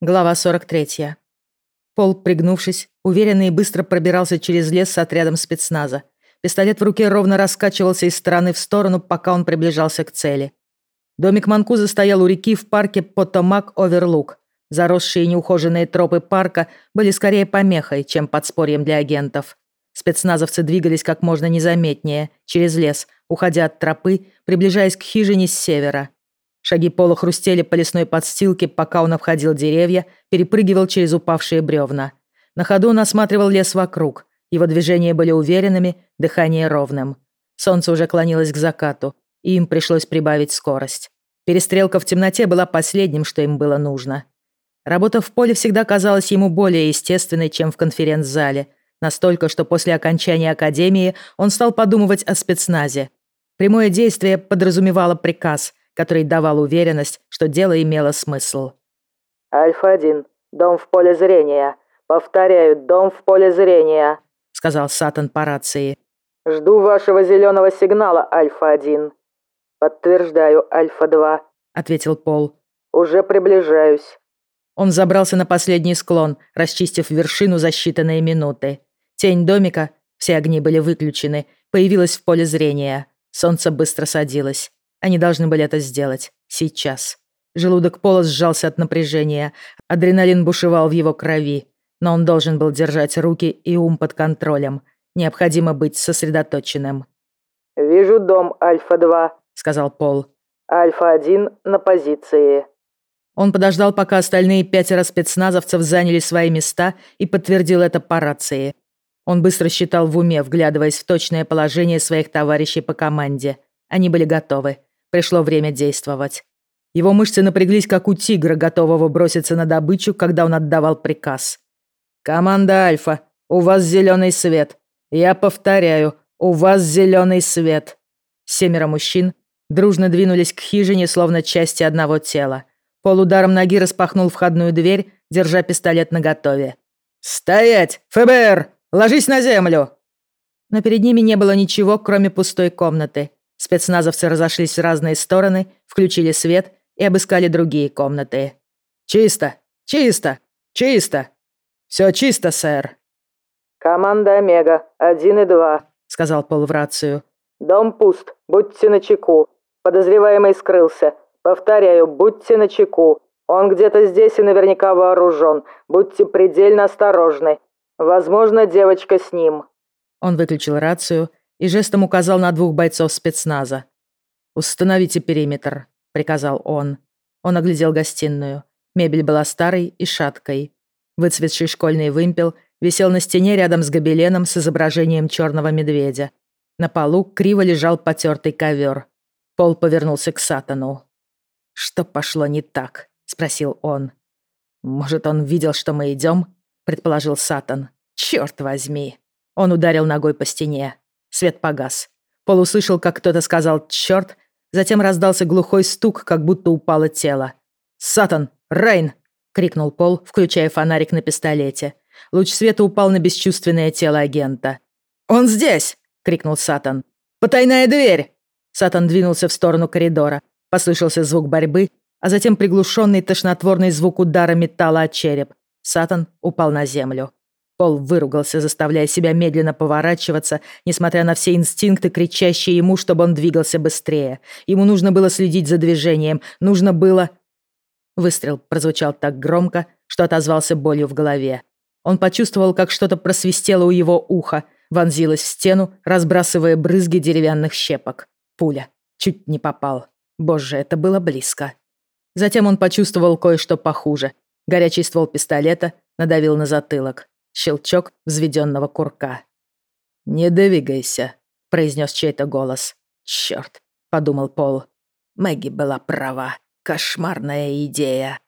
Глава 43. Пол, пригнувшись, уверенно и быстро пробирался через лес с отрядом спецназа. Пистолет в руке ровно раскачивался из стороны в сторону, пока он приближался к цели. Домик Манкуза стоял у реки в парке Потомак-Оверлук. Заросшие неухоженные тропы парка были скорее помехой, чем подспорьем для агентов. Спецназовцы двигались как можно незаметнее, через лес, уходя от тропы, приближаясь к хижине с севера. Шаги Пола хрустели по лесной подстилке, пока он обходил деревья, перепрыгивал через упавшие бревна. На ходу он осматривал лес вокруг. Его движения были уверенными, дыхание ровным. Солнце уже клонилось к закату, и им пришлось прибавить скорость. Перестрелка в темноте была последним, что им было нужно. Работа в поле всегда казалась ему более естественной, чем в конференц-зале. Настолько, что после окончания академии он стал подумывать о спецназе. Прямое действие подразумевало приказ, который давал уверенность, что дело имело смысл. «Альфа-1, дом в поле зрения. Повторяю, дом в поле зрения», — сказал Сатан по рации. «Жду вашего зеленого сигнала, Альфа-1». «Подтверждаю, Альфа-2», — ответил Пол. «Уже приближаюсь». Он забрался на последний склон, расчистив вершину за считанные минуты. Тень домика, все огни были выключены, появилась в поле зрения. Солнце быстро садилось. Они должны были это сделать. Сейчас. Желудок Пола сжался от напряжения. Адреналин бушевал в его крови. Но он должен был держать руки и ум под контролем. Необходимо быть сосредоточенным. «Вижу дом Альфа-2», — сказал Пол. «Альфа-1 на позиции». Он подождал, пока остальные пятеро спецназовцев заняли свои места и подтвердил это по рации. Он быстро считал в уме, вглядываясь в точное положение своих товарищей по команде. Они были готовы. Пришло время действовать. Его мышцы напряглись, как у тигра, готового броситься на добычу, когда он отдавал приказ. «Команда Альфа, у вас зеленый свет. Я повторяю, у вас зеленый свет». Семеро мужчин дружно двинулись к хижине, словно части одного тела. Полударом ноги распахнул входную дверь, держа пистолет наготове. «Стоять! ФБР! Ложись на землю!» Но перед ними не было ничего, кроме пустой комнаты. Спецназовцы разошлись в разные стороны, включили свет и обыскали другие комнаты. «Чисто! Чисто! Чисто! Все чисто, сэр!» «Команда Омега, один и два», — сказал Пол в рацию. «Дом пуст, будьте начеку. Подозреваемый скрылся. Повторяю, будьте начеку. Он где-то здесь и наверняка вооружен. Будьте предельно осторожны. Возможно, девочка с ним». Он выключил рацию и жестом указал на двух бойцов спецназа. «Установите периметр», — приказал он. Он оглядел гостиную. Мебель была старой и шаткой. Выцветший школьный вымпел висел на стене рядом с гобеленом с изображением черного медведя. На полу криво лежал потертый ковер. Пол повернулся к Сатану. «Что пошло не так?» — спросил он. «Может, он видел, что мы идем?» — предположил Сатан. «Черт возьми!» Он ударил ногой по стене. Свет погас. Пол услышал, как кто-то сказал «Чёрт!», затем раздался глухой стук, как будто упало тело. «Сатан! Рейн!» — крикнул Пол, включая фонарик на пистолете. Луч света упал на бесчувственное тело агента. «Он здесь!» — крикнул Сатан. «Потайная дверь!» Сатан двинулся в сторону коридора. Послышался звук борьбы, а затем приглушенный тошнотворный звук удара металла от череп. Сатан упал на землю. Пол выругался, заставляя себя медленно поворачиваться, несмотря на все инстинкты, кричащие ему, чтобы он двигался быстрее. Ему нужно было следить за движением, нужно было... Выстрел прозвучал так громко, что отозвался болью в голове. Он почувствовал, как что-то просвистело у его уха, вонзилось в стену, разбрасывая брызги деревянных щепок. Пуля. Чуть не попал. Боже, это было близко. Затем он почувствовал кое-что похуже. Горячий ствол пистолета надавил на затылок. Щелчок взведенного курка. «Не двигайся», — произнес чей-то голос. «Чёрт», — подумал Пол. Мэгги была права. Кошмарная идея.